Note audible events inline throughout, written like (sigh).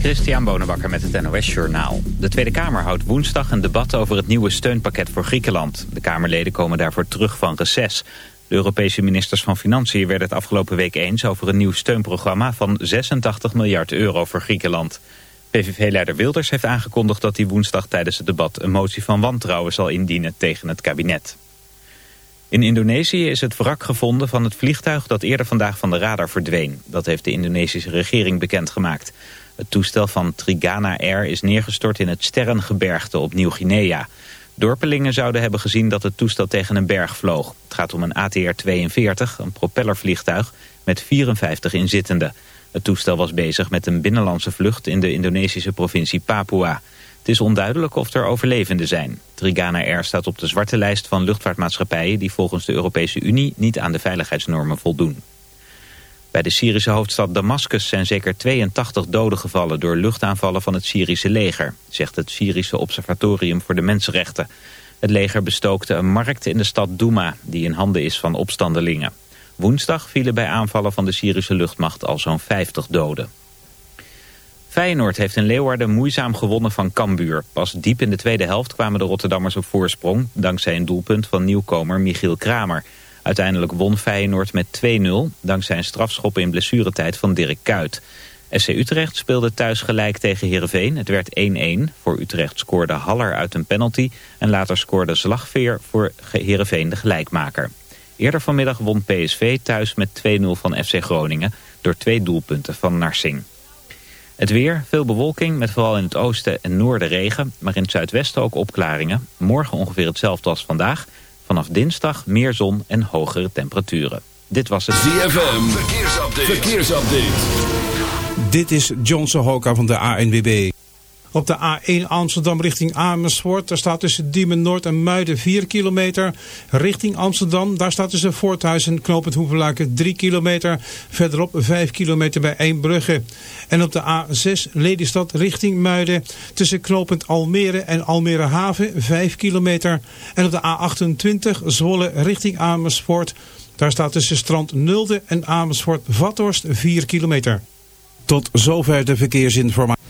Christian Bonenbakker met het NOS Journaal. De Tweede Kamer houdt woensdag een debat over het nieuwe steunpakket voor Griekenland. De Kamerleden komen daarvoor terug van reces. De Europese ministers van Financiën werden het afgelopen week eens... over een nieuw steunprogramma van 86 miljard euro voor Griekenland. PVV-leider Wilders heeft aangekondigd dat hij woensdag tijdens het debat... een motie van wantrouwen zal indienen tegen het kabinet. In Indonesië is het wrak gevonden van het vliegtuig dat eerder vandaag van de radar verdween. Dat heeft de Indonesische regering bekendgemaakt. Het toestel van Trigana Air is neergestort in het Sterrengebergte op Nieuw-Guinea. Dorpelingen zouden hebben gezien dat het toestel tegen een berg vloog. Het gaat om een ATR-42, een propellervliegtuig met 54 inzittenden. Het toestel was bezig met een binnenlandse vlucht in de Indonesische provincie Papua. Het is onduidelijk of er overlevenden zijn. Trigana Air staat op de zwarte lijst van luchtvaartmaatschappijen... die volgens de Europese Unie niet aan de veiligheidsnormen voldoen. Bij de Syrische hoofdstad Damascus zijn zeker 82 doden gevallen... door luchtaanvallen van het Syrische leger... zegt het Syrische Observatorium voor de Mensenrechten. Het leger bestookte een markt in de stad Douma... die in handen is van opstandelingen. Woensdag vielen bij aanvallen van de Syrische luchtmacht al zo'n 50 doden. Feyenoord heeft in Leeuwarden moeizaam gewonnen van Cambuur. Pas diep in de tweede helft kwamen de Rotterdammers op voorsprong... dankzij een doelpunt van nieuwkomer Michiel Kramer. Uiteindelijk won Feyenoord met 2-0... dankzij een strafschop in blessuretijd van Dirk Kuyt. SC Utrecht speelde thuis gelijk tegen Heerenveen. Het werd 1-1. Voor Utrecht scoorde Haller uit een penalty... en later scoorde Slagveer voor Heerenveen de gelijkmaker. Eerder vanmiddag won PSV thuis met 2-0 van FC Groningen... door twee doelpunten van Narsing. Het weer, veel bewolking, met vooral in het oosten en noorden regen... maar in het zuidwesten ook opklaringen. Morgen ongeveer hetzelfde als vandaag. Vanaf dinsdag meer zon en hogere temperaturen. Dit was het ZFM, verkeersupdate. verkeersupdate. Dit is John Sohoka van de ANWB. Op de A1 Amsterdam richting Amersfoort. Daar staat tussen Diemen Noord en Muiden 4 kilometer. Richting Amsterdam. Daar staat tussen Voorthuis en Knopend Hoevelaken 3 kilometer. Verderop 5 kilometer bij Eembrugge. En op de A6 Lelystad richting Muiden. Tussen Knopend Almere en Almere Haven 5 kilometer. En op de A28 Zwolle richting Amersfoort. Daar staat tussen Strand Nulde en Amersfoort Vathorst 4 kilometer. Tot zover de verkeersinformatie.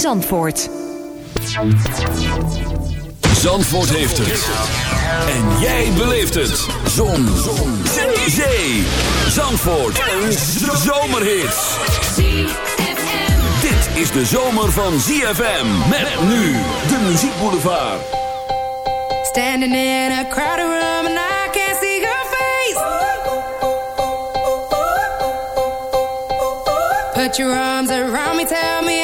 Zandvoort. Zandvoort heeft het. En jij beleeft het. Zon. Zon. Zee. Zandvoort. Een zomerhit. Dit is de zomer van ZFM. Met nu de muziekboulevard. Standing in a crowded room and I can't see your face. Put your arms around me, tell me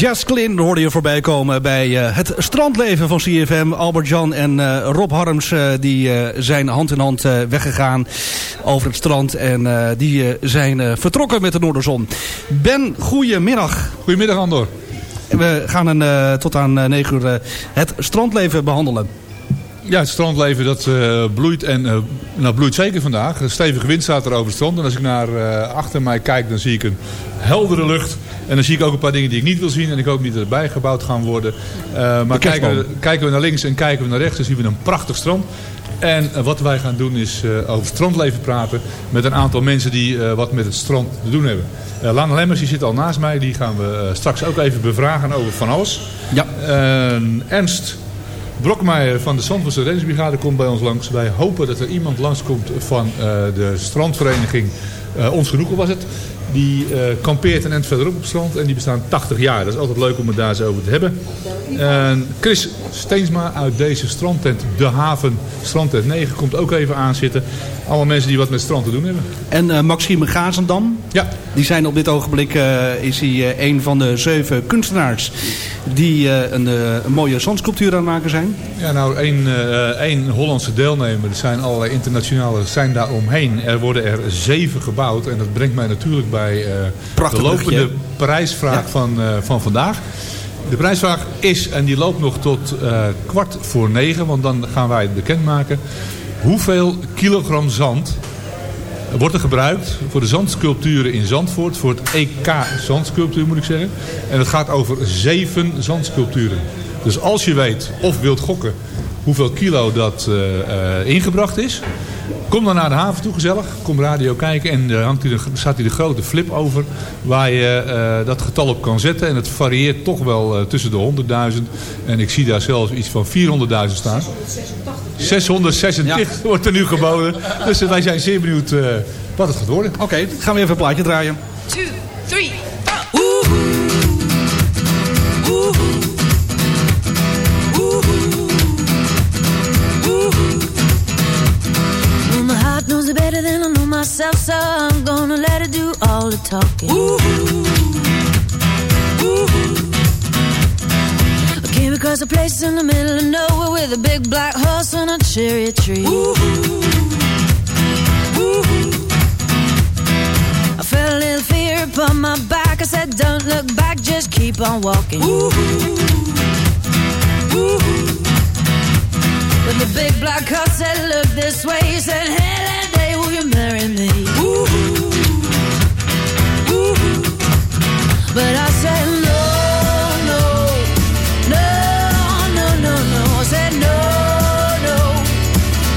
Glynn hoorde je voorbij komen bij eh, het strandleven van CFM. Albert Jan en eh, Rob Harms eh, die, zijn hand in hand weggegaan over het strand. En die zijn vertrokken met de Noorderzon. Ben, goedemiddag. Goedemiddag Andor. We gaan een, tot aan eh, 9 uur het strandleven behandelen. Ja, het strandleven dat eh, bloeit en eh, nou, bloeit zeker vandaag. Een stevige wind staat er over het strand. En als ik naar eh, achter mij kijk, dan zie ik een heldere lucht. En dan zie ik ook een paar dingen die ik niet wil zien. En ik hoop niet dat er bijgebouwd gaan worden. Maar kijken we, kijken we naar links en kijken we naar rechts, dan zien we een prachtig strand. En wat wij gaan doen is eh, over het strandleven praten met een aantal mensen die wat met het strand te doen hebben. Lana Lemmers die zit al naast mij, die gaan we straks ook even bevragen over van alles. Ja. Eh, Ernst Brokmeijer van de Zandvoortse Reddingsbrigade komt bij ons langs. Wij hopen dat er iemand langskomt van eh, de strandvereniging eh, Ons Genoegen was het. Die eh, kampeert een eind verderop op het strand en die bestaan 80 jaar. Dat is altijd leuk om het daar eens over te hebben. En Chris Steensma uit deze strandtent, De Haven, strandtent 9, komt ook even aanzitten. Allemaal mensen die wat met strand te doen hebben. En eh, Maxime Gazendam. Ja. Die zijn op dit ogenblik eh, is hij een van de zeven kunstenaars die een, een mooie zandsculptuur aan het maken zijn. Ja, nou, één, één Hollandse deelnemer. Er zijn allerlei internationale zijn daar omheen. Er worden er zeven gebouwd. En dat brengt mij natuurlijk bij eh, Prachtig de lopende prijsvraag van, eh, van vandaag. De prijsvraag is, en die loopt nog tot eh, kwart voor negen, want dan gaan wij het bekendmaken. Hoeveel kilogram zand wordt er gebruikt voor de zandsculpturen in Zandvoort. Voor het EK zandsculptuur moet ik zeggen. En het gaat over zeven zandsculpturen. Dus als je weet of wilt gokken hoeveel kilo dat eh, eh, ingebracht is. Kom dan naar de haven toe, gezellig. Kom radio kijken en er hangt staat hier de grote flip over... waar je eh, dat getal op kan zetten. En het varieert toch wel eh, tussen de 100.000... en ik zie daar zelfs iets van 400.000 staan. 686 wordt er nu geboden. Dus eh, wij zijn zeer benieuwd wat het gaat worden. Oké, okay, gaan we even een plaatje draaien. 2, 3, 4. Myself, so I'm gonna let it do all the talking. Ooh. Ooh. I came across a place in the middle of nowhere with a big black horse and a cherry tree. Ooh. I felt a little fear upon my back. I said, Don't look back, just keep on walking. Ooh. Ooh. But the big black horse said, Look this way. He said, Hey, But I said, No, no, no, no, no, no. I said, No, no,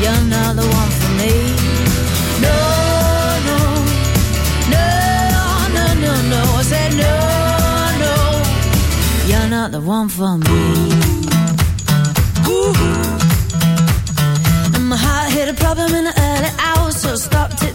you're not the one for me. No, no, no, no, no, no. I said, No, no, you're not the one for me.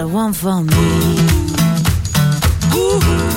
the one for me. Ooh.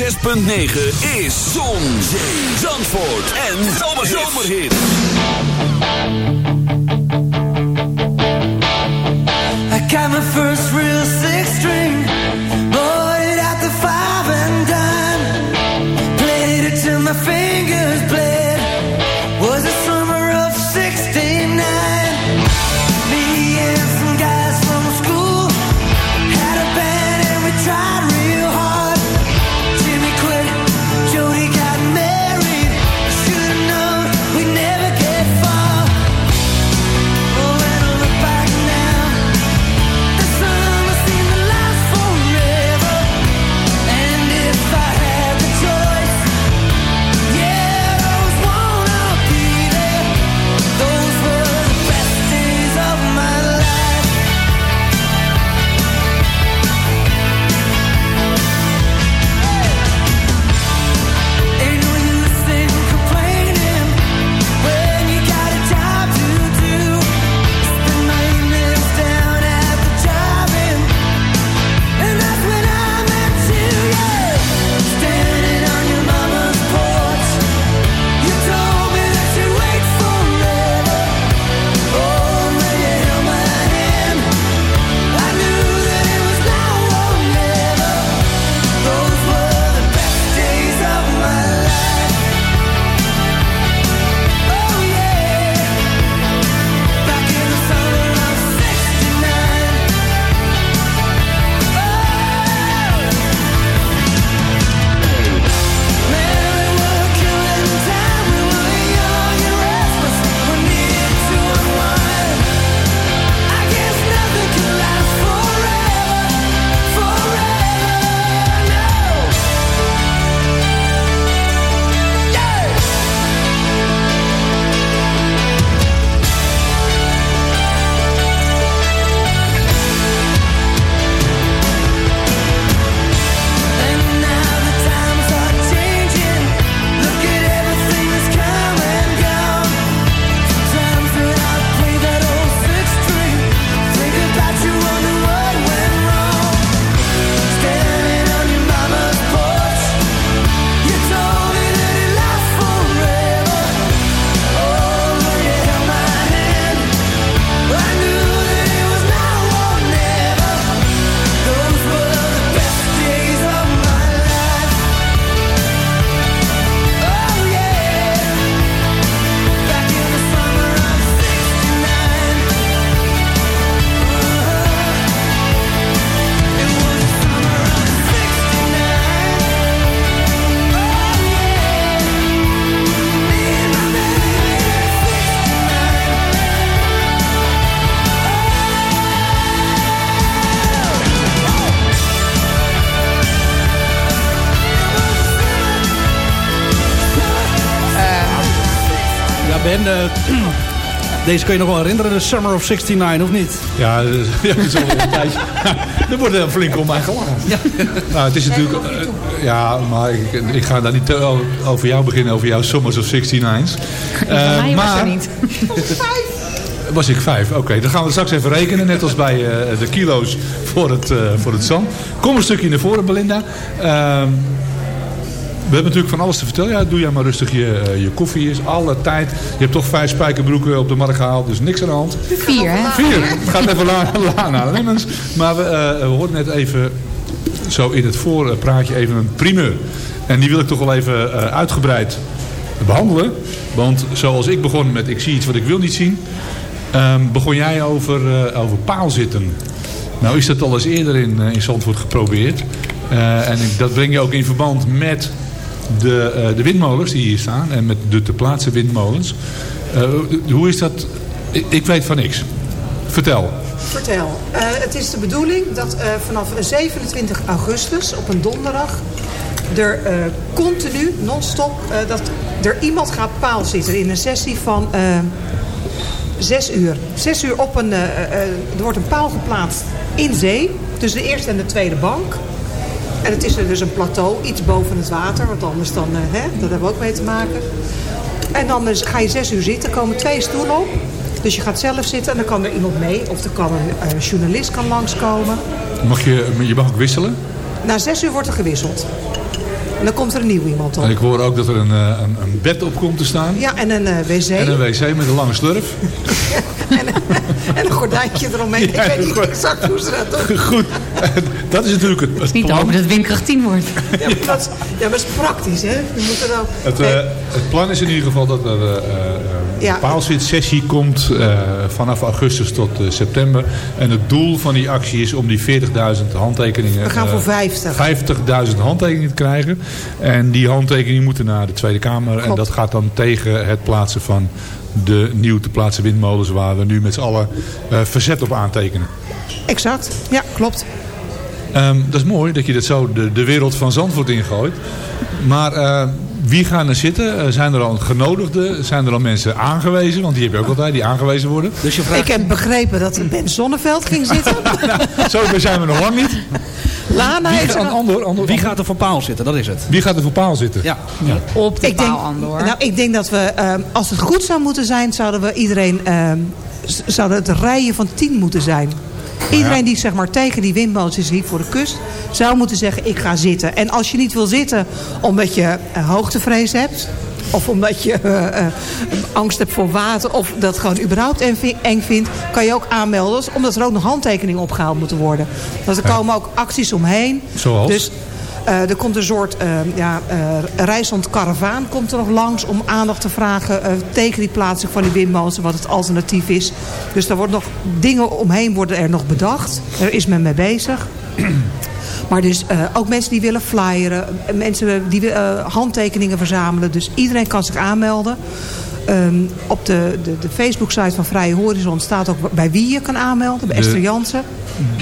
106.9 is Zon, Zee, Zandvoort en Zomerhits. I got my first real deze kun je nog wel herinneren, de Summer of 69, of niet? Ja, dat is- (laughs) ja, dat is al een tijdje. (laughs) er wordt er flink om mij gelachen. Nou, het is natuurlijk... eh, ja, maar ik, ik ga daar niet over jou beginnen, over jouw Summers of 69's. (laughs) Eh, mij was maar- er niet. Was ik vijf? Oké, dan gaan we straks even rekenen. Net als bij eh, de kilo's voor het, eh, voor het zand. Kom een stukje naar voren, Belinda. Ehm, we hebben natuurlijk van alles te vertellen. Ja, doe jij maar rustig je, eh, je koffie. Is alle tijd. Je hebt toch vijf spijkerbroeken op de markt gehaald. Dus niks aan de hand. Vier, hè? Vier. Het gaat even la- (laughs) la- naar Lemmens. Maar we, eh, we hoorden net even, zo in het voorpraatje, even een primeur. En die wil ik toch wel even eh, uitgebreid behandelen. Want zoals ik begon met ik zie iets wat ik wil niet zien. ehm, begon jij over, eh, over paalzitten. Nou is dat al eens eerder in, eh, in Zandvoort geprobeerd. Eh, en ik- dat breng je ook in verband met de, eh, de windmolens die hier staan. En met de te plaatsen windmolens. Eh, hoe is dat? Ik, weet van niks. Vertel. Vertel. Eh, het is de bedoeling dat vanaf 27 augustus op een donderdag er continu, non-stop, dat er iemand gaat paal zitten in een sessie van zes uur. Zes uur op een, er wordt een paal geplaatst in zee, tussen de eerste en de tweede bank. En het is er dus een plateau, iets boven het water, want anders dan, eh, hè, dat hebben we ook mee te maken. En dan ga je zes uur zitten, komen twee stoelen op. Dus je gaat zelf zitten en dan kan er iemand mee. Of er kan een eh, journalist kan langskomen. Mag je, je mag ook wisselen. Na zes uur wordt er gewisseld. En dan komt er een nieuw iemand op. En ik hoor ook dat er een, eh, een, een bed op komt te staan. Ja, en een eh, wc. En een wc met een lange slurf. (laughs) En een gordijntje eromheen. Ja, ik weet niet goed. exact hoe ze dat doen. (laughs) Goed. Dat is natuurlijk het, het Niet plan. hopen dat het windkracht 10 wordt. Ja, maar dat is, ja, maar dat is praktisch, hè? Je moet er nou... Het, eh, het plan is in ieder geval dat er eh, eh, Ja. een paalzitsessie komt eh, vanaf augustus tot eh, september. En het doel van die actie is om die 40.000 handtekeningen... We gaan voor eh, 50. 50.000 handtekeningen te krijgen. En die handtekeningen moeten naar de Tweede Kamer. En dat gaat dan tegen het plaatsen van de nieuw te plaatsen windmolens... waar we nu met z'n allen eh, verzet op aantekenen. Exact. Ja, klopt. Ehm, dat is mooi dat je dat zo de, de wereld van Zandvoort ingooit. Maar eh, wie gaan er zitten? Eh, zijn er al genodigden? Zijn er al mensen aangewezen? Want die heb je ook altijd, die aangewezen worden. Dus je Ik heb begrepen dat Ben Zonneveld ging zitten. (laughs) Zo ver zijn we nog lang niet. Lana Wie, er nog- Andor, Andor, Wie gaat er voor paal zitten? Dat is het. wie gaat er voor paal zitten? Ja. Op de Ik denk, paal, Andor. nou, ik denk dat we, ehm, als het goed zou moeten zijn, zouden we iedereen, ehm, zouden het rijen van tien moeten zijn. Iedereen die zeg maar tegen die windmolens is hier voor de kust, zou moeten zeggen ik ga zitten. En als je niet wil zitten omdat je eh, hoogtevrees hebt, of omdat je eh, eh, angst hebt voor water, of dat gewoon überhaupt eng vi- eng vindt, kan je ook aanmelden, omdat er ook nog handtekeningen opgehaald moeten worden. Want er komen ook acties omheen. Zoals? Dus er komt een soort uh, ja, uh, reizend karavaan komt er nog langs om aandacht te vragen tegen die plaatsing van die windmolens en wat het alternatief is. Dus daar wordt nog dingen omheen worden er nog bedacht. Er is men mee bezig. (clears throat) Maar dus uh, ook mensen die willen flyeren, mensen die uh, handtekeningen verzamelen. Dus iedereen kan zich aanmelden. Um, op de, de, de Facebook-site van Vrije Horizon staat ook bij wie je kan aanmelden. Bij De- Esther Jansen.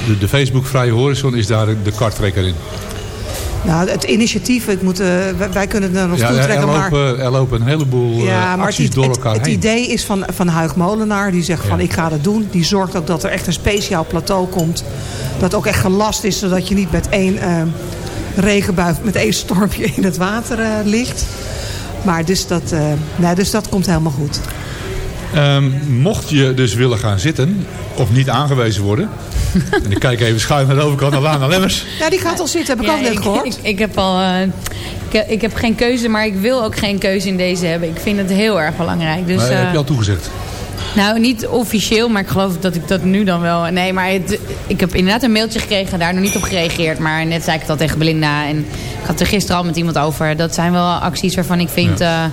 De, de Facebook Vrije Horizon is daar de karttrekker in. Nou, het initiatief, ik moet, uh, wij, kunnen het naar ons Ja, toe er, trekken. maar, lopen, er lopen een heleboel uh, ja, maar acties het, door het, elkaar het heen. idee is van, van Huig Molenaar. Die zegt van ik ga dat doen. Die zorgt ook dat er echt een speciaal plateau komt. Dat ook echt gelast is. Zodat je niet met één uh, regenbui, met één stormpje in het water ligt. Maar dus dat, nee, dus dat komt helemaal goed. Um, mocht je dus willen gaan zitten, of niet aangewezen worden... (laughs) en ik kijk even schuin naar de overkant naar Lana Lemmers. Ja, die gaat al zitten, heb ik Ja, ook net ik, gehoord. Ik, ik heb al... uh, ik, ik, heb geen keuze, maar ik wil ook geen keuze in deze hebben. Ik vind het heel erg belangrijk. Dus, maar, uh, heb je al toegezegd? Nou, niet officieel, maar ik geloof dat ik dat nu dan wel... Nee, maar het, ik heb inderdaad een mailtje gekregen, daar nog niet op gereageerd. Maar net zei ik het al tegen Belinda. En ik had er gisteren al met iemand over. Dat zijn wel acties waarvan ik vind... Ja. Uh,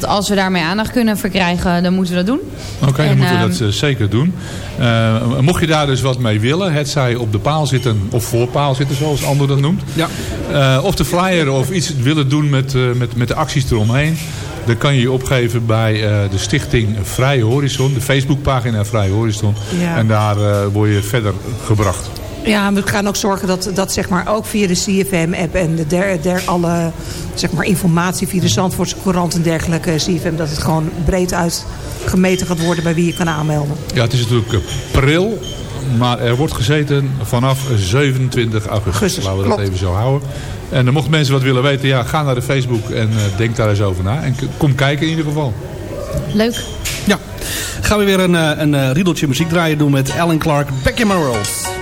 dat als we daarmee aandacht kunnen verkrijgen, dan moeten we dat doen. Oké, okay, dan moeten we ehm, dat uh, zeker doen. Uh, mocht je daar dus wat mee willen, het zij op de paal zitten of voor paal zitten, zoals Ander dat noemt. Ja. Uh, of de flyer of iets willen doen met, met, met de acties eromheen. Dan kan je je opgeven bij uh, de stichting Vrije Horizon, de Facebookpagina Vrije Horizon. Ja. En daar uh, word je verder gebracht. Ja, we gaan ook zorgen dat, dat zeg maar ook via de CFM-app en de der, der alle zeg maar, informatie via de Zandvoortse Courant en dergelijke CFM, dat het gewoon breed uit gemeten gaat worden bij wie je kan aanmelden. Ja, het is natuurlijk pril, maar er wordt gezeten vanaf 27 augustus. Augustus, Laten we dat klopt. even zo houden. En dan mochten mensen wat willen weten, ja, ga naar de Facebook en uh, denk daar eens over na. En kom kijken in ieder geval. Leuk. Ja, gaan we weer een, een, een riedeltje muziek draaien doen met Alan Clark, Back in My World.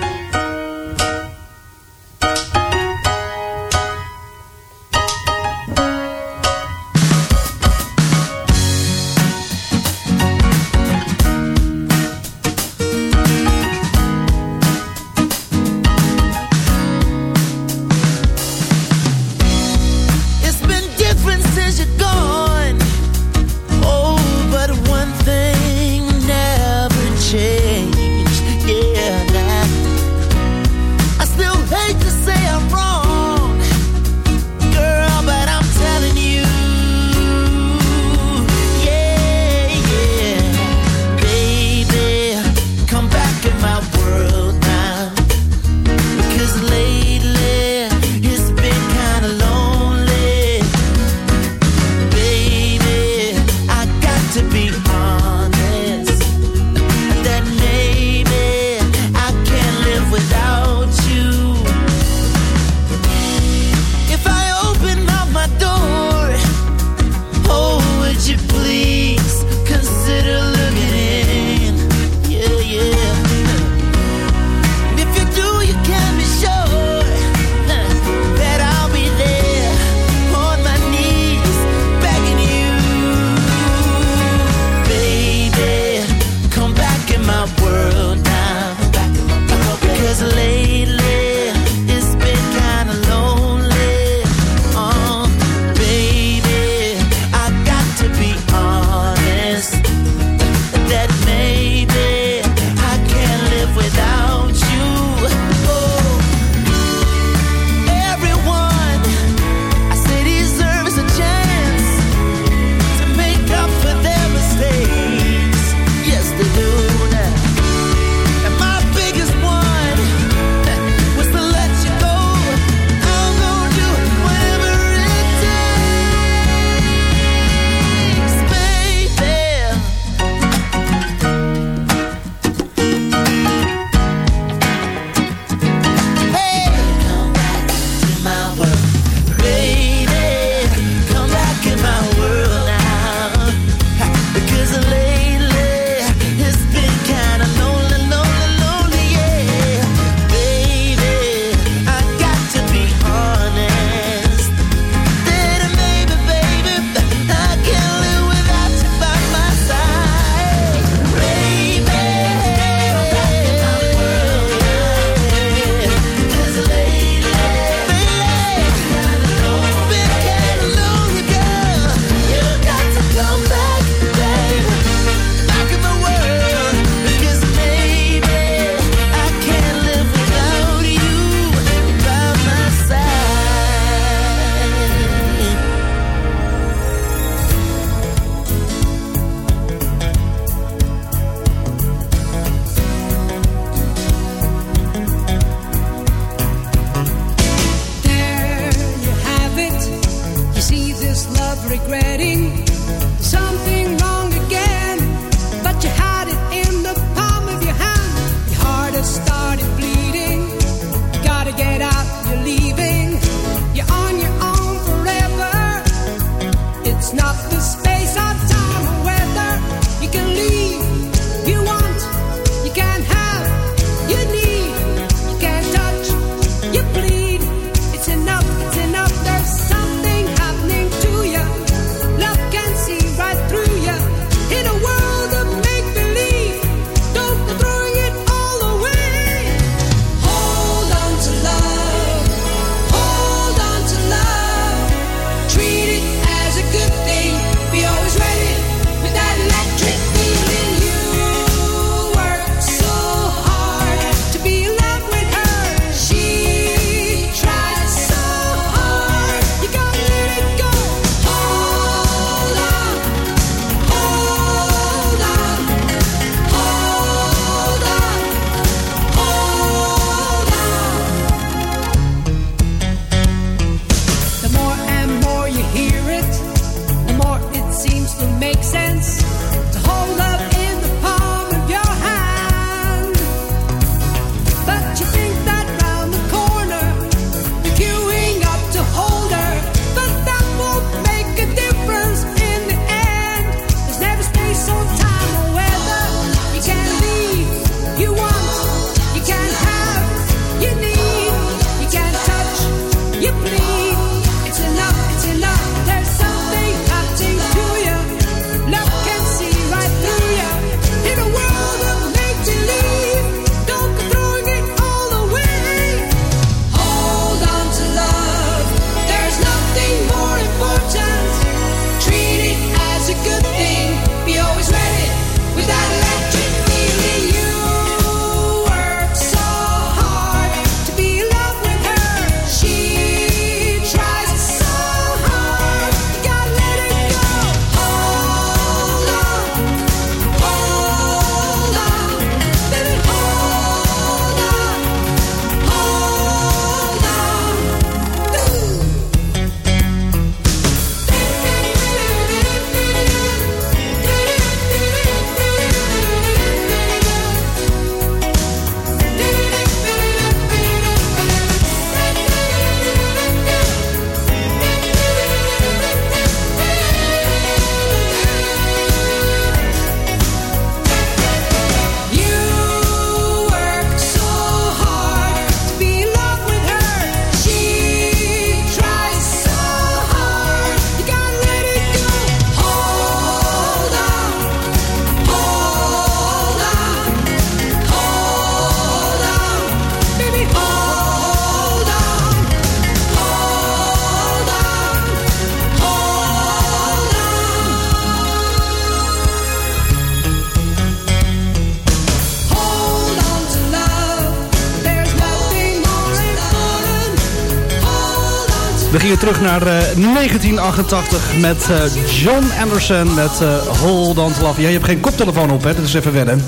We gingen terug naar eh, 1988 met eh, John Anderson met eh Hold On Love. Je hebt geen koptelefoon op, hè? Dat is even wennen.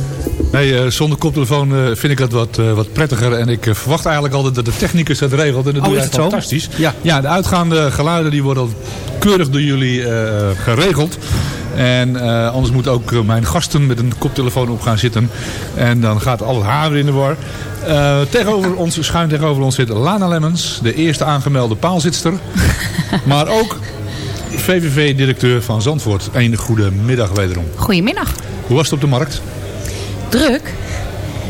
Nee, eh, zonder koptelefoon eh, vind ik dat wat, eh, wat prettiger. En ik eh, verwacht eigenlijk altijd dat de technicus dat regelt. En dat Oh, doe is jij het zo? fantastisch. Ja. ja, de uitgaande geluiden die worden keurig door jullie eh, geregeld. En eh, anders moeten ook eh, mijn gasten met een koptelefoon op gaan zitten. En dan gaat al het haar in de war. Eh, tegenover ons, schuin tegenover ons zit Lana Lemmens. De eerste aangemelde paalzitster. (laughs) maar ook VVV-directeur van Zandvoort. Een goede middag wederom. Goedemiddag. Hoe was het op de markt? Druk?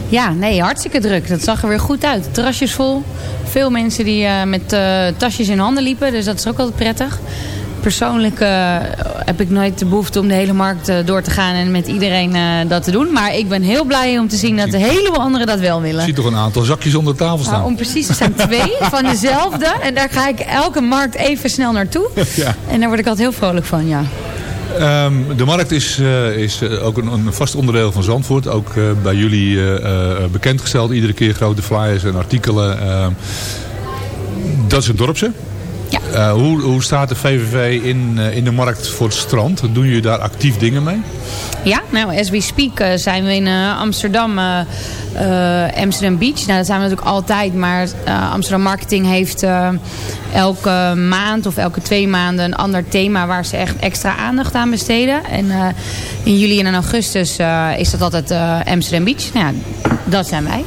Ja, nee, hartstikke druk. Dat zag er weer goed uit. Terrasjes vol. Veel mensen die met eh, tasjes in handen liepen. Dus dat is ook altijd prettig. Persoonlijk eh, heb ik nooit de behoefte om de hele markt eh, door te gaan en met iedereen eh, dat te doen. Maar ik ben heel blij om te zien dat een heleboel anderen dat wel Ik willen. zie toch een aantal zakjes onder de tafel staan. Nou, om precies te zijn twee (laughs) van dezelfde. En daar ga ik elke markt even snel naartoe. (laughs) Ja. En daar word ik altijd heel vrolijk van, ja. Ehm, de markt is, is ook een, een vast onderdeel van Zandvoort. Ook bij jullie bekendgesteld. Iedere keer grote flyers en artikelen. Ehm, dat is een dorpse. Eh, hoe, hoe staat de VVV in, eh, in de markt voor het strand? Doen jullie daar actief dingen mee? Ja, nou, as we speak eh, zijn we in Amsterdam, Amsterdam Beach. Nou, dat zijn we natuurlijk altijd, maar Amsterdam Marketing heeft elke maand of elke twee maanden een ander thema waar ze echt extra aandacht aan besteden. En in juli en in augustus is dat altijd Amsterdam Beach. Nou ja, dat zijn wij.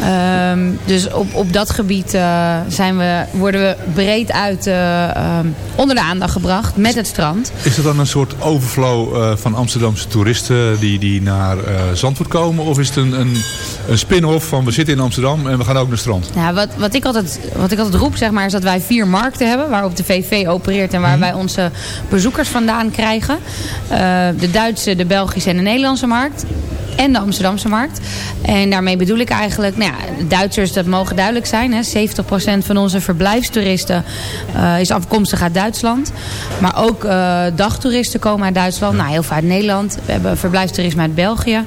Ehm, dus op, op dat gebied eh, zijn we, worden we breed uit eh, ehm, onder de aandacht gebracht met het strand. Is dat dan een soort overflow eh, van Amsterdamse toeristen die, die naar Zandvoort komen? Of is het een, een, een spin-off van we zitten in Amsterdam en we gaan ook naar het strand? Ja, wat, wat, ik altijd, wat ik altijd roep zeg maar, is dat wij vier markten hebben waarop de VV opereert en waar wij onze bezoekers vandaan krijgen. De Duitse, de Belgische en de Nederlandse markt. En de Amsterdamse markt. En daarmee bedoel ik eigenlijk, nou ja, Duitsers, dat mogen duidelijk zijn. Hè. 70% van onze verblijfstoeristen eh, is afkomstig uit Duitsland. Maar ook eh, dagtoeristen komen uit Duitsland. Nou, heel veel uit Nederland. We hebben verblijfstoerisme uit België.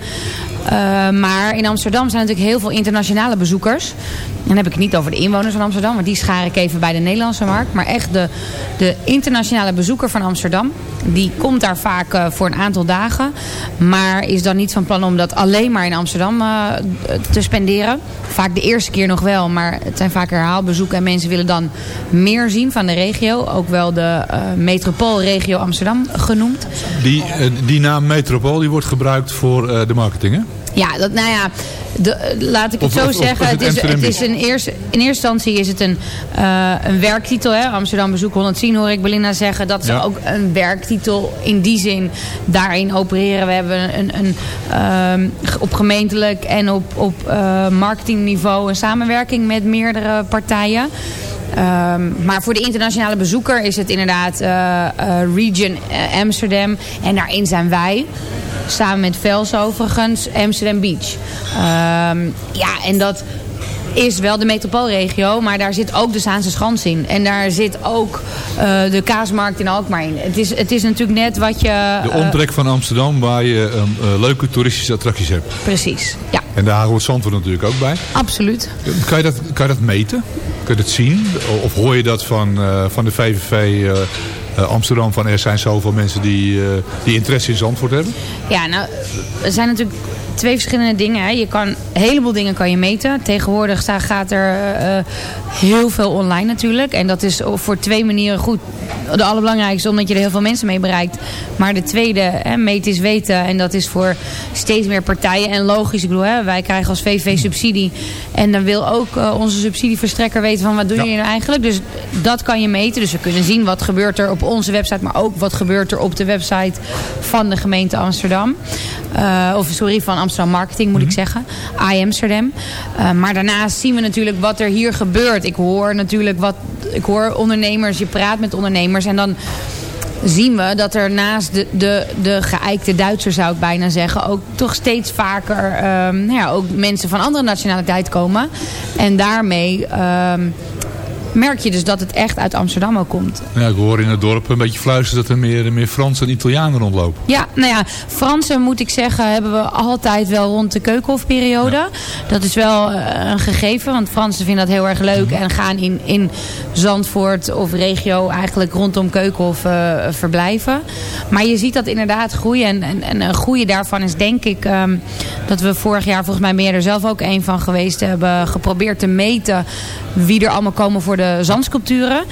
Uh, maar in Amsterdam zijn natuurlijk heel veel internationale bezoekers. En dan heb ik het niet over de inwoners van Amsterdam. Want die schaar ik even bij de Nederlandse markt. Maar echt de, de internationale bezoeker van Amsterdam. Die komt daar vaak uh, voor een aantal dagen. Maar is dan niet van plan om dat alleen maar in Amsterdam uh, te spenderen. Vaak de eerste keer nog wel. Maar het zijn vaak herhaalbezoeken. En mensen willen dan meer zien van de regio. Ook wel de metropoolregio Amsterdam genoemd. Die, die naam metropool die wordt gebruikt voor de marketing hè? Ja, dat, nou ja, de, laat ik het Of- zo of- zeggen. Het het is, het is een eerste, in eerste instantie is het een, uh, een werktitel. Hè? Amsterdam Bezoek 110 hoor ik Belinda zeggen. Dat is Ja. ook een werktitel in die zin daarin opereren. We hebben een, een, um, op gemeentelijk en op, op uh, marketingniveau een samenwerking met meerdere partijen. Um, maar voor de internationale bezoeker is het inderdaad uh, Region Amsterdam. En daarin zijn wij samen met Vels overigens, Amsterdam Beach. Um, ja, en dat is wel de metropoolregio, maar daar zit ook de Zaanse Schans in. En daar zit ook uh, de kaasmarkt in Alkmaar in. Het is, het is natuurlijk net wat je... De omtrek van Amsterdam waar je uh, leuke toeristische attracties hebt. Precies, ja. En daar hoort Zandvoort natuurlijk ook bij. Absoluut. Kan je dat, kan je dat meten? Kun je dat zien? Of hoor je dat van, van de VVV... Uh, Amsterdam van er zijn zoveel mensen die, uh, die interesse in Zandvoort hebben? Ja, nou, er zijn natuurlijk twee verschillende dingen. Hè. Je kan, een heleboel dingen kan je meten. Tegenwoordig gaat er uh, heel veel online natuurlijk. En dat is voor twee manieren goed. De allerbelangrijkste, omdat je er heel veel mensen mee bereikt. Maar de tweede, hè, meten is weten. En dat is voor steeds meer partijen. En logisch, ik bedoel, hè, wij krijgen als VV subsidie. En dan wil ook uh, onze subsidieverstrekker weten van wat doen ja. jullie nou eigenlijk. Dus dat kan je meten. Dus we kunnen zien wat gebeurt er op onze website. Maar ook wat gebeurt er op de website van de gemeente Amsterdam. Uh, of sorry, van Amsterdam Marketing moet mm -hmm. ik zeggen. I Amsterdam. Uh, maar daarnaast zien we natuurlijk wat er hier gebeurt. Ik hoor natuurlijk wat. Ik hoor ondernemers, je praat met ondernemers en dan zien we dat er naast de, de, de geëikte Duitsers, zou ik bijna zeggen, ook toch steeds vaker um, nou ja, ook mensen van andere nationaliteit komen. En daarmee um, merk je dus dat het echt uit Amsterdam ook komt. Ja, ik hoor in het dorp een beetje fluisteren dat er meer, meer Fransen en Italianen rondlopen. Ja, nou ja, Fransen moet ik zeggen hebben we altijd wel rond de keukenhofperiode. Ja. Dat is wel uh, een gegeven, want Fransen vinden dat heel erg leuk en gaan in, in Zandvoort of regio eigenlijk rondom Keukenhof uh, verblijven. Maar je ziet dat inderdaad groeien en, en, en een groeien daarvan is denk ik um, dat we vorig jaar, volgens mij je er zelf ook een van geweest, hebben geprobeerd te meten wie er allemaal komen voor de zandsculpturen.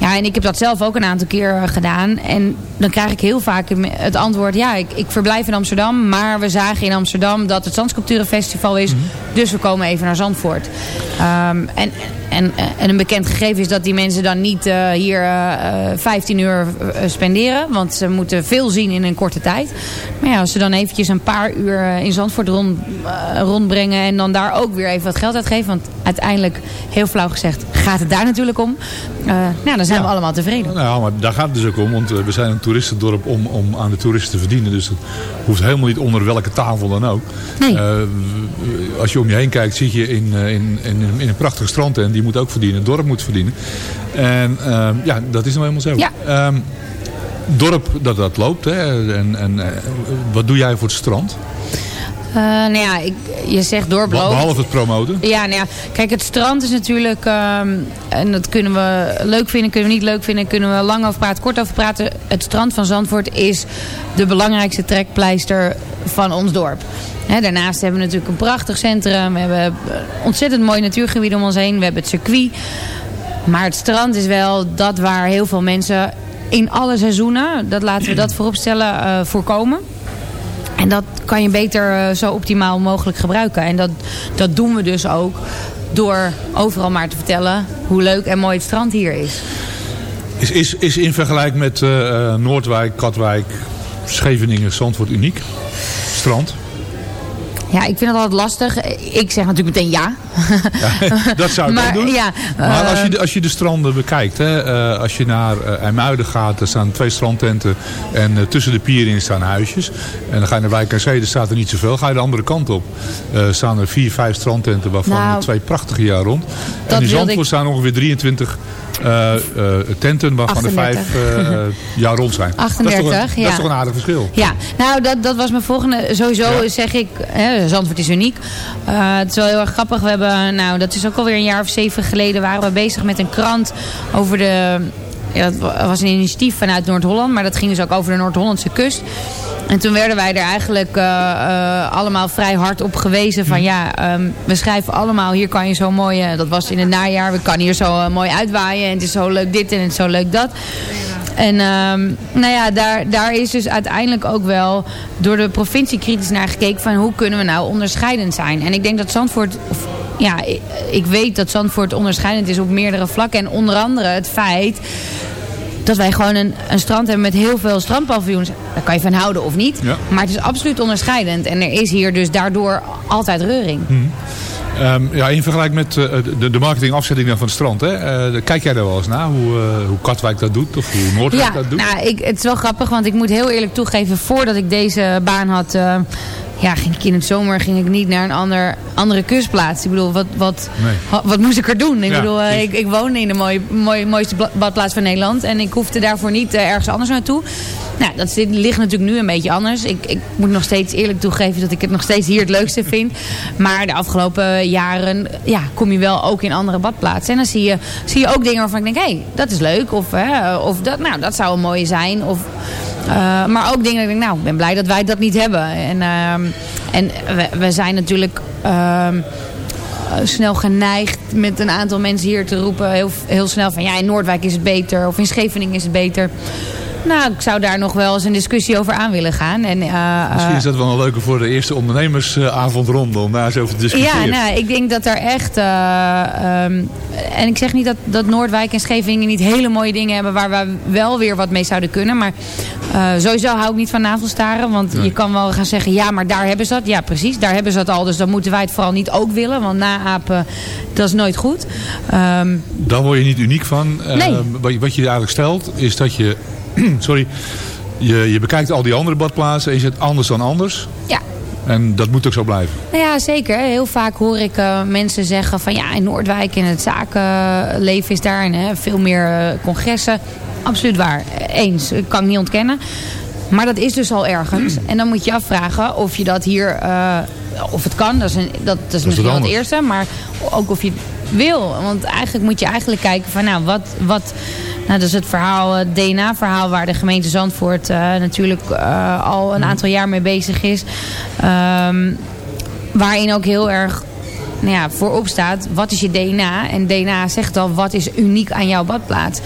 Ja, en ik heb dat zelf ook een aantal keer gedaan. En dan krijg ik heel vaak het antwoord... ja, ik, ik verblijf in Amsterdam... maar we zagen in Amsterdam dat het Zandsculpturenfestival is... Mm -hmm. dus we komen even naar Zandvoort. Um, en, en, en een bekend gegeven is dat die mensen dan niet uh, hier uh, 15 uur spenderen. Want ze moeten veel zien in een korte tijd. Maar ja, als ze dan eventjes een paar uur in Zandvoort rond, uh, rondbrengen... en dan daar ook weer even wat geld uitgeven... want uiteindelijk, heel flauw gezegd, gaat het daar natuurlijk om. Nou, dan zijn we allemaal tevreden. Nou, maar daar gaat het dus ook om. Want we zijn een toeristendorp om, om aan de toeristen te verdienen. Dus het hoeft helemaal niet onder welke tafel dan ook. Nee. Uh, als je om je heen kijkt, zie je in, in, in, in een prachtig strand. En die moet ook verdienen. Het dorp moet verdienen. En uh, ja, dat is nou helemaal zo. Ja. Um, dorp dat dat loopt. Hè? En, en wat doe jij voor het strand? Eh, nou ja, ik, je zegt doorbloot. Behalve het promoten. Ja, nou ja, kijk, het strand is natuurlijk, ehm, en dat kunnen we leuk vinden, kunnen we niet leuk vinden, kunnen we lang over praten, kort over praten. Het strand van Zandvoort is de belangrijkste trekpleister van ons dorp. Daarnaast hebben we natuurlijk een prachtig centrum, we hebben ontzettend mooi natuurgebied om ons heen, we hebben het circuit. Maar het strand is wel dat waar heel veel mensen in alle seizoenen, dat laten we dat voorop stellen, eh, voorkomen. En dat kan je beter eh, zo optimaal mogelijk gebruiken. En dat, dat doen we dus ook door overal maar te vertellen hoe leuk en mooi het strand hier is. Is, is, is in vergelijking met eh, eh, Noordwijk, Katwijk, Scheveningen, Zandvoort uniek? Strand? Ja, ik vind het altijd lastig. Ik zeg natuurlijk meteen ja. (laughs) Dat zou ik Maar, doen. ja, maar als je, eh, de, als je de stranden bekijkt, hè, eh, als je naar uh, IJmuiden gaat, er staan twee strandtenten en eh, tussen de pieren in staan huisjes. En dan ga je naar Wijk aan Zee, daar staat er niet zoveel. Ga je de andere kant op, eh, staan er vier, vijf strandtenten, waarvan Nou, er twee prachtige jaar rond. En in Zandvoort ik- staan ongeveer 23 eh, eh, tenten, waarvan er 38. vijf eh, jaar rond zijn. dat, is toch 38, een, ja. dat is toch een aardig verschil. Ja, nou dat, dat was mijn volgende. Sowieso zeg ik, hè, Zandvoort is uniek. Het is wel heel erg grappig. We hebben, nou dat is ook alweer een jaar of zeven geleden waren we bezig met een krant over de... Ja, dat was een initiatief vanuit Noord-Holland, maar dat ging dus ook over de Noord-Hollandse kust. En toen werden wij er eigenlijk eh, eh, allemaal vrij hard op gewezen van ja, ehm, we schrijven allemaal, hier kan je zo mooi, eh, dat was in het najaar, we kan hier zo mooi uitwaaien en het is zo leuk dit en het is zo leuk dat. En ehm, nou ja, daar, daar is dus uiteindelijk ook wel door de provincie kritisch naar gekeken van hoe kunnen we nou onderscheidend zijn. En ik denk dat Zandvoort, of, ja, ik, ik weet dat Zandvoort onderscheidend is op meerdere vlakken. En onder andere het feit dat wij gewoon een, een strand hebben met heel veel strandpaviljoens. Daar kan je van houden of niet. Ja. Maar het is absoluut onderscheidend. En er is hier dus daardoor altijd reuring. Ehm, ja, in vergelijking met eh, de, de marketingafzetting van het strand. Hè? Eh, kijk jij daar wel eens naar? Hoe, eh, hoe Katwijk dat doet? Of hoe Noordwijk Ja, dat doet? nou, ik, het is wel grappig, want ik moet heel eerlijk toegeven, voordat ik deze baan had, ja, ging ik in het zomer ging ik niet naar een ander, andere kustplaats. Ik bedoel, wat, wat, Nee. wat moest ik er doen? Ik Ja, bedoel, eh, precies. ik, ik woonde in de mooie, mooie, mooiste badplaats van Nederland en ik hoefde daarvoor niet eh, ergens anders naartoe. Nou, dat zit- ligt natuurlijk nu een beetje anders. Ik, ik moet nog steeds eerlijk toegeven dat ik het nog steeds hier het leukste vind. Maar de afgelopen jaren ja, kom je wel ook in andere badplaatsen. En dan zie je, zie je ook dingen waarvan ik denk, hé, hey, dat is leuk. Of, hè, of dat, nou, dat zou een mooie zijn. Of, eh, maar ook dingen dat ik denk, nou, ik ben blij dat wij dat niet hebben. En, ehm, en we, zijn natuurlijk... ehm, eh, snel geneigd met een aantal mensen hier te roepen. Heel, heel snel van ja, in Noordwijk is het beter. Of in Scheveningen is het beter. Nou, ik zou daar nog wel eens een discussie over aan willen gaan. En, eh, Misschien eh, is dat wel een leuke voor de eerste ondernemersavondronde om daar eens over te discussiëren. ja, nou, ik denk dat er echt... eh, ehm, en ik zeg niet dat, dat Noordwijk en Scheveningen niet hele mooie dingen hebben... waar we wel weer wat mee zouden kunnen. Maar eh, sowieso hou ik niet van navelstaren. Want je kan wel gaan zeggen, ja, maar daar hebben ze dat. Ja, precies, daar hebben ze dat al. Dus dan moeten wij het vooral niet ook willen. Want naapen, dat is nooit goed. Ehm, Daar word je niet uniek van. Eh, Nee. wat, je- wat je eigenlijk stelt is dat je... (clears throat) sorry. Je, je bekijkt al die andere badplaatsen en je zegt anders dan anders. ja, En dat moet ook zo blijven. Nou ja, zeker. Heel vaak hoor ik eh, mensen zeggen van ja, in Noordwijk en het zakenleven is daar en hè, veel meer eh, congressen. Absoluut waar. Eens. Ik kan ik niet ontkennen. Maar dat is dus al ergens. (clears throat) En dan moet je afvragen of je dat hier, eh, of het kan. Dat is, een, dat, dat is misschien wel het eerste. Maar ook of je het wil. Want eigenlijk moet je eigenlijk kijken van nou, wat... wat nou, dat is het verhaal, het DNA-verhaal waar de gemeente Zandvoort eh, natuurlijk eh, al een aantal jaar mee bezig is. Ehm, waarin ook heel erg nou ja, voorop staat, wat is je DNA? En DNA zegt al, wat is uniek aan jouw badplaats?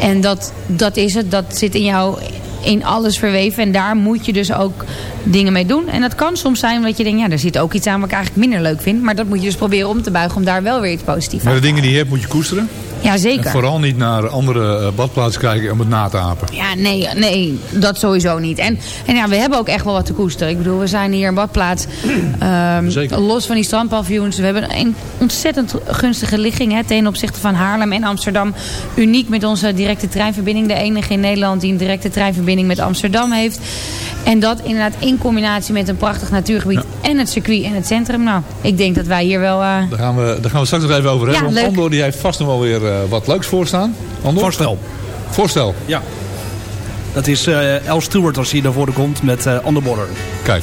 En dat, dat is het, dat zit in jou in alles verweven. En daar moet je dus ook dingen mee doen. En dat kan soms zijn dat je denkt, ja, er zit ook iets aan wat ik eigenlijk minder leuk vind. Maar dat moet je dus proberen om te buigen om daar wel weer iets positiefs Maar aan de te dingen die je hebt moet je koesteren. Ja, En zeker. vooral niet naar andere eh, badplaatsen kijken om het na te apen. Ja, nee, nee, dat sowieso niet. En, en ja, we hebben ook echt wel wat te koesteren. Ik bedoel, we zijn hier een badplaats. (clears throat) Zeker. los van die strandpaviljoens. We hebben een ontzettend gunstige ligging hè, ten opzichte van Haarlem en Amsterdam. Uniek met onze directe treinverbinding. De enige in Nederland die een directe treinverbinding met Amsterdam heeft. En dat inderdaad in combinatie met een prachtig natuurgebied en het circuit en het centrum. Nou, ik denk dat wij hier wel... eh, Daar gaan, we, daar gaan we straks nog even over Ja, hebben. want leuk. Andor die heeft vast nog wel weer eh, wat leuks voor staan. Andor? Voorstel. Voorstel. Ja. Dat is eh El Stewart als hij naar voren komt met eh On The Border. Kijk.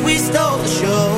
We stole the show.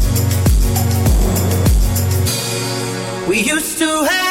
Used to have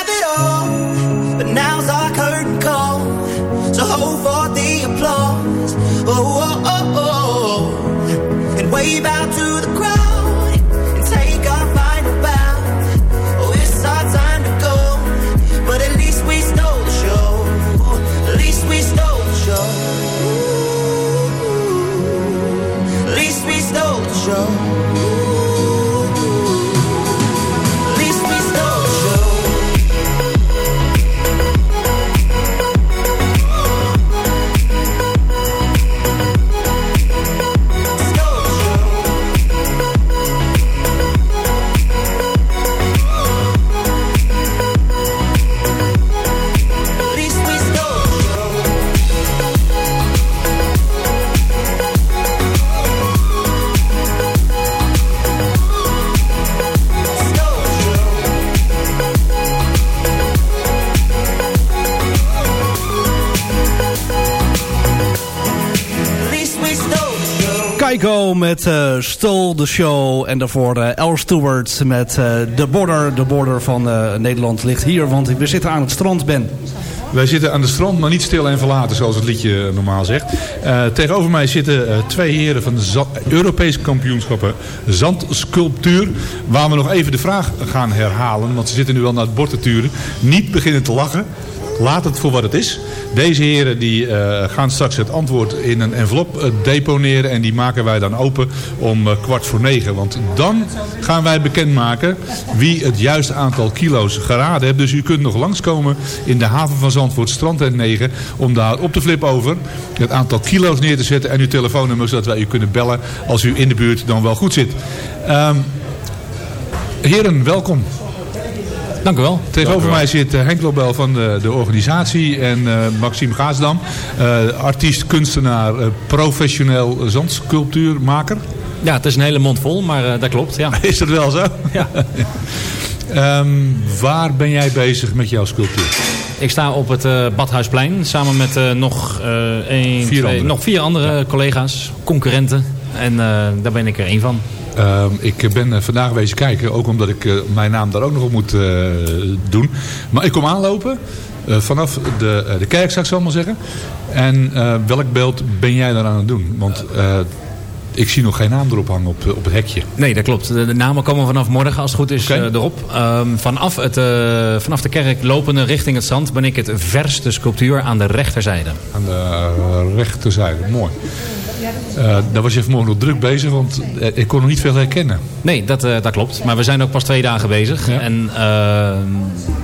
met eh Stole the Show. En daarvoor eh El Stewart met eh De Border. De border van eh, Nederland ligt hier, want we zitten aan het strand, Ben. Wij zitten aan de strand, maar niet stil en verlaten, zoals het liedje normaal zegt. Eh, tegenover mij zitten eh, twee heren van de Europese kampioenschappen zandsculptuur. Waar we nog even de vraag gaan herhalen, want ze zitten nu wel naar het bord te turen. Niet beginnen te lachen. Laat het voor wat het is. Deze heren die, eh, gaan straks het antwoord in een envelop eh, deponeren. En die maken wij dan open om eh, kwart voor negen. Want dan gaan wij bekendmaken wie het juiste aantal kilo's geraden heeft. Dus u kunt nog langskomen in de haven van Zandvoort, strandtent 9. Om daar op de flip over het aantal kilo's neer te zetten. En uw telefoonnummer zodat wij u kunnen bellen als u in de buurt dan wel goed zit. Ehm, heren, welkom. Dank u wel. Tegenover mij zit eh, Henk Lobel van de, de organisatie en eh, Maxime Gaasdam. eh, artiest, kunstenaar, eh, professioneel zandsculptuurmaker. Ja, het is een hele mond vol, maar dat klopt. Ja. (laughs) Is dat wel zo? Ja. (laughs) Ehm, waar ben jij bezig met jouw sculptuur? Ik sta op het Badhuisplein samen met nog, één, Vier twee, nog vier andere collega's, concurrenten. En eh, daar ben ik er één van. Ehm, ik ben eh, vandaag wezen kijken, ook omdat ik eh, mijn naam daar ook nog op moet doen. Maar ik kom aanlopen vanaf de, de kerk, zou ik zo maar zeggen. En welk beeld ben jij daar aan het doen? Want ik zie nog geen naam erop hangen op, op het hekje. Nee, dat klopt. De, de namen komen vanaf morgen, als het goed is, erop. Ehm, vanaf, het, vanaf de kerk lopende richting het strand ben ik het verste sculptuur aan de rechterzijde. Aan de rechterzijde, mooi. Eh, daar was je vanmorgen nog druk bezig, want eh, ik kon nog niet veel herkennen. Nee, dat, eh, dat klopt. Maar we zijn ook pas twee dagen bezig. En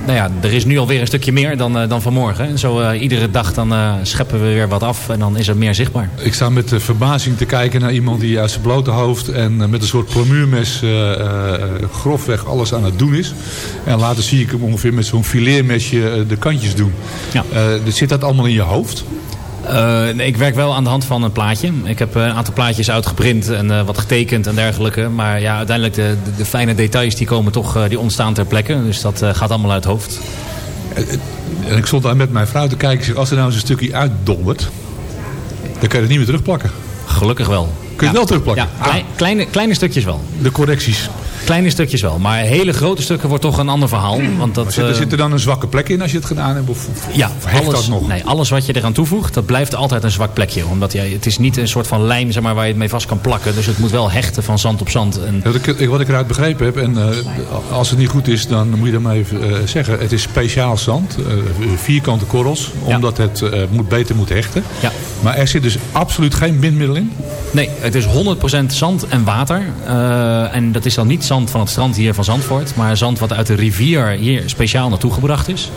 nou ja, er is nu alweer een stukje meer dan, dan vanmorgen. En zo iedere dag dan scheppen we weer wat af en dan is er meer zichtbaar. Ik sta met verbazing te kijken naar iemand die uit zijn blote hoofd en met een soort plamuurmes grofweg alles aan het doen is. En later zie ik hem ongeveer met zo'n fileermesje de kantjes doen. Ja. Eh, zit dat allemaal in je hoofd? Eh, nee, ik werk wel aan de hand van een plaatje. Ik heb eh, een aantal plaatjes uitgeprint en eh, wat getekend en dergelijke. Maar ja, uiteindelijk de, de, de fijne details die komen toch, die ontstaan ter plekke. Dus dat gaat allemaal uit het hoofd. En ik stond daar met mijn vrouw te kijken. Als er nou eens een stukje uitdondert, dan kan je het niet meer terugplakken. Gelukkig wel. Kun je het wel terugplakken? Ja, klei- kleine, kleine stukjes wel. De correcties. Kleine stukjes wel. Maar hele grote stukken wordt toch een ander verhaal. Want dat, zit, er, eh, zit er dan een zwakke plek in als je het gedaan hebt? Of, of Ja, alles, dat nog? Nee, alles wat je eraan toevoegt, dat blijft altijd een zwak plekje. Omdat ja, het is niet een soort van lijm zeg maar, waar je het mee vast kan plakken. Dus het moet wel hechten van zand op zand. En, Wat ik, wat ik eruit begrepen heb, en eh, als het niet goed is, dan moet je dat maar even eh, zeggen. Het is speciaal zand, vierkante korrels, omdat het moet, beter moet hechten. Ja. Maar er zit dus absoluut geen bindmiddel in? Nee, het is 100% zand en water. En dat is dan niet zand van het strand hier van Zandvoort. Maar zand wat uit de rivier hier speciaal naartoe gebracht is.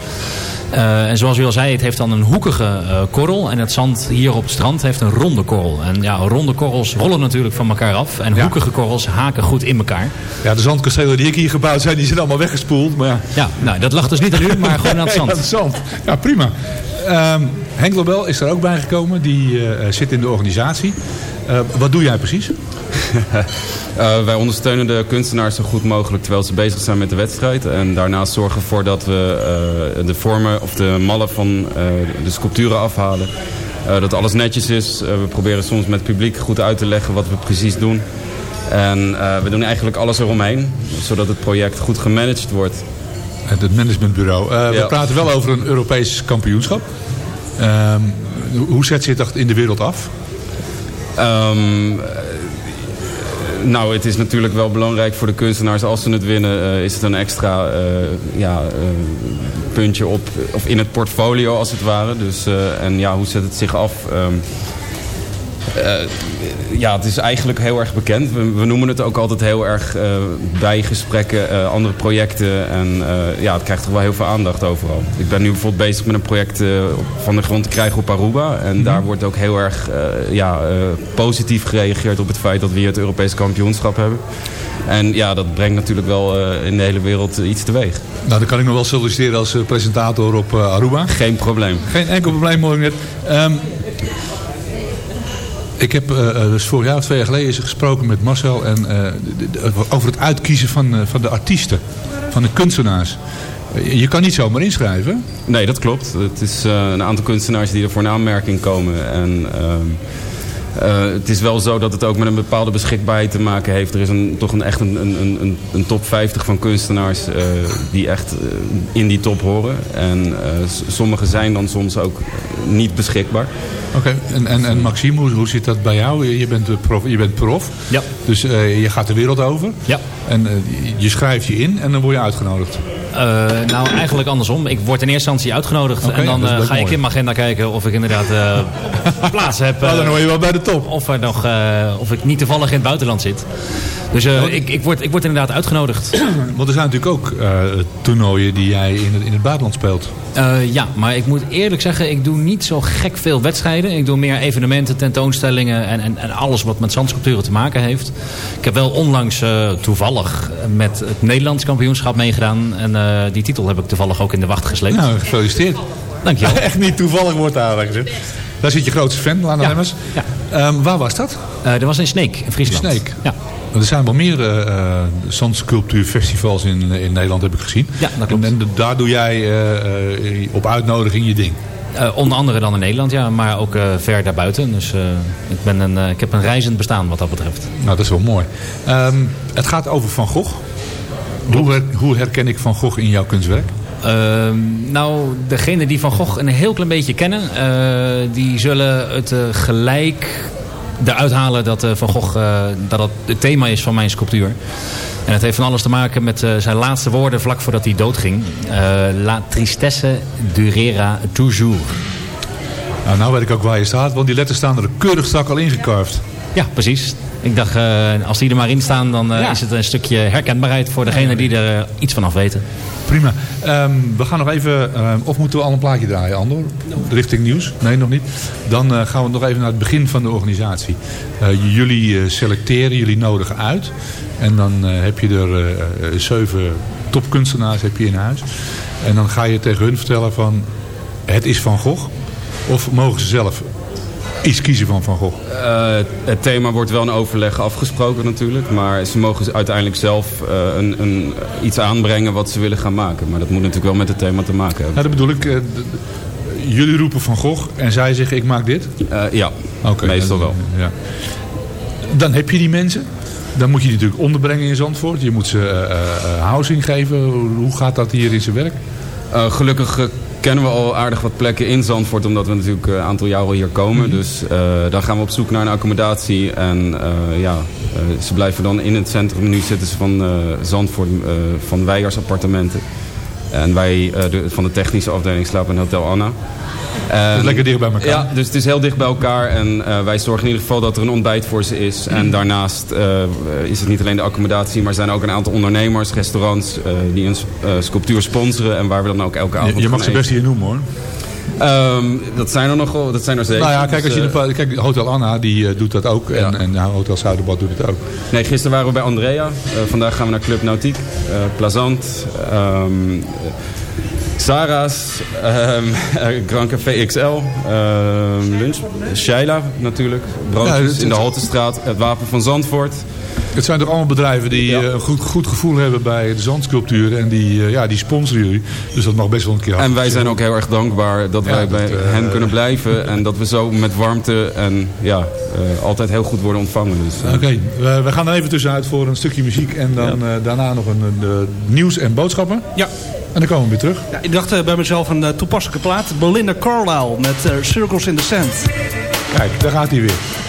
Eh, en zoals u al zei, het heeft dan een hoekige eh, korrel. En het zand hier op het strand heeft een ronde korrel. En ja, ronde korrels rollen natuurlijk van elkaar af. En hoekige korrels haken goed in elkaar. Ja, de zandkastelen die ik hier gebouwd zijn, die zijn allemaal weggespoeld. Maar ja. Ja, nou, dat lag dus niet aan u, maar gewoon aan het (laughs) zand. Ja, het zand. Ja, prima. Ehm, Henk Lobel is er ook bij gekomen. Die eh, zit in de organisatie. Eh, wat doe jij precies? (laughs) Eh, wij ondersteunen de kunstenaars zo goed mogelijk terwijl ze bezig zijn met de wedstrijd. En daarnaast zorgen we ervoor dat we eh, de vormen of de mallen van eh, de sculpturen afhalen. Eh, dat alles netjes is. Eh, we proberen soms met het publiek goed uit te leggen wat we precies doen. En eh, we doen eigenlijk alles eromheen, zodat het project goed gemanaged wordt. Het managementbureau. Eh, We praten wel over een Europees kampioenschap. Ehm, hoe zet zich dat in de wereld af? Ehm, eh, nou, het is natuurlijk wel belangrijk voor de kunstenaars. Als ze het winnen, eh, is het een extra eh, ja, puntje op, of in het portfolio als het ware. Dus, en ja, hoe zet het zich af? Ehm, eh, ja, het is eigenlijk heel erg bekend. We, we noemen het ook altijd heel erg eh, bij gesprekken, eh, andere projecten. En eh, ja, het krijgt toch wel heel veel aandacht overal. Ik ben nu bijvoorbeeld bezig met een project eh, van de grond te krijgen op Aruba. En daar wordt ook heel erg eh, ja, eh, positief gereageerd op het feit dat we hier het Europese kampioenschap hebben. En ja, dat brengt natuurlijk wel eh, in de hele wereld iets teweeg. Nou, dan kan ik nog wel solliciteren als eh, presentator op eh, Aruba. Geen probleem. Geen enkel probleem, hoor ik net. Ehm, ik heb eh, eh, dus vorig jaar of twee jaar geleden gesproken met Marcel en, eh, over het uitkiezen van, van de artiesten, van de kunstenaars. Je kan niet zomaar inschrijven. Nee, dat klopt. Het is een aantal kunstenaars die er voor een aanmerking komen. En eh, het is wel zo dat het ook met een bepaalde beschikbaarheid te maken heeft. Er is een, toch een, echt een, een, een, een top 50 van kunstenaars eh, die echt eh, in die top horen. En eh, sommige zijn dan soms ook niet beschikbaar. Oké, en, en, en Maxime, hoe, hoe zit dat bij jou? Je bent, prof, je bent prof, Ja. dus eh, je gaat de wereld over. Ja. En eh, je schrijft je in en dan word je uitgenodigd. Eh, nou, eigenlijk andersom. Ik word in eerste instantie uitgenodigd. En dan ga ik in mijn agenda kijken of ik inderdaad eh, (laughs) plaats heb. Nou, dan hoor je wel bij de top. Of, er nog, eh, of ik niet toevallig in het buitenland zit. Dus eh, ik, ik, word, ik word inderdaad uitgenodigd. (clears throat) Want er zijn natuurlijk ook eh, toernooien die jij in het, in het buitenland speelt. Eh, ja, maar ik moet eerlijk zeggen, ik doe niet zo gek veel wedstrijden. Ik doe meer evenementen, tentoonstellingen en, en, en alles wat met zandsculpturen te maken heeft. Ik heb wel onlangs eh, toevallig met het Nederlands kampioenschap meegedaan. En eh, die titel heb ik toevallig ook in de wacht gesleept. Nou, gefeliciteerd. Dankjewel. (laughs) Echt niet toevallig wordt daar gezegd. Daar zit je grootste fan, Lana. Lemmers. Ehm, waar was dat? Eh, dat was in Sneek, in Friesland. Sneek. Ja. Er zijn wel meer eh, zandsculptuurfestivals in, in Nederland, heb ik gezien. Ja, dat klopt. En, en daar doe jij op uitnodiging je ding. Onder andere dan in Nederland, ja, maar ook ver daarbuiten. Dus ik, ben een, ik heb een reizend bestaan wat dat betreft. Nou, dat is wel mooi. Ehm, het gaat over Van Gogh. Hoe, her- hoe herken ik Van Gogh in jouw kunstwerk? Ehm, nou, degene die Van Gogh een heel klein beetje kennen... eh, die zullen het eh, gelijk eruit halen dat eh, Van Gogh eh, dat het het thema is van mijn sculptuur. En het heeft van alles te maken met zijn laatste woorden vlak voordat hij doodging. La tristesse durera toujours. Nou, nou weet ik ook waar je staat, want die letters staan er keurig strak al ingecarved. Ja, precies. Ik dacht, eh, als die er maar in staan, dan eh, Ja. is het een stukje herkenbaarheid voor degene die er eh, iets van af weten. Prima. Ehm, we gaan nog even, ehm, of moeten we al een plaatje draaien, Andor? Richting nieuws? Nee, nog niet. Dan eh, gaan we nog even naar het begin van de organisatie. Eh, jullie eh, selecteren, jullie nodigen uit. En dan eh, heb je er zeven topkunstenaars heb je in huis. En dan ga je tegen hun vertellen van, het is Van Gogh. Of mogen ze zelf iets kiezen van Van Gogh? Eh, het thema wordt wel in overleg afgesproken natuurlijk. Maar ze mogen uiteindelijk zelf eh, een, een, iets aanbrengen wat ze willen gaan maken. Maar dat moet natuurlijk wel met het thema te maken hebben. Nou, dat bedoel ik. eh, jullie roepen Van Gogh en zij zeggen ik maak dit? Ja, meestal dan- wel. Ja. Dan heb je die mensen. Dan moet je die natuurlijk onderbrengen in Zandvoort. Je moet ze housing geven. Hoe gaat dat hier in zijn werk? Gelukkig kennen we al aardig wat plekken in Zandvoort. Omdat we natuurlijk eh, een aantal jaren al hier komen. Dus eh, dan gaan we op zoek naar een accommodatie. En eh, ja, ze blijven dan in het centrum. Nu zitten ze van Zandvoort, van Weijers appartementen. En wij de, van de technische afdeling slapen in Hotel Anna. En- is lekker dicht bij elkaar. Ja, dus het is heel dicht bij elkaar. En eh, wij zorgen in ieder geval dat er een ontbijt voor ze is. En daarnaast eh, is het niet alleen de accommodatie... maar zijn er ook een aantal ondernemers, restaurants... eh, die een sculptuur sponsoren. En waar we dan ook elke avond Je, je mag ze best hier noemen hoor. Ehm, dat zijn er nogal, dat zijn er zeker. Nou ja, kijk, als je Dus, de, eh, kijk Hotel Anna die doet dat ook. En, en Hotel Zuiderbad doet het ook. Nee, gisteren waren we bij Andrea. Vandaag gaan we naar Club Nautiek. eh Plazant. Ehm, Sarah's, ehm, eh, Grand Café XL, ehm, lunch, Sheila natuurlijk, broodjes Ja, in de Haltestraat, het Wapen van Zandvoort. Het zijn toch allemaal bedrijven die eh, een goed, goed gevoel hebben bij de zandsculptuur. En die, eh, ja, die sponsoren jullie. Dus dat mag best wel een keer En wij zijn ook heel erg dankbaar dat Ja, wij bij dat, eh, hen kunnen blijven. En dat we zo met warmte en ja, eh, altijd heel goed worden ontvangen. Dus, Oké, we, we gaan er even tussenuit voor een stukje muziek. En dan eh, daarna nog een, nieuws en boodschappen. Ja. En dan komen we weer terug. Ja, ik dacht eh, bij mezelf een eh, toepasselijke plaat. Belinda Carlisle met eh, Circles in the Sand. Kijk, daar gaat hij weer.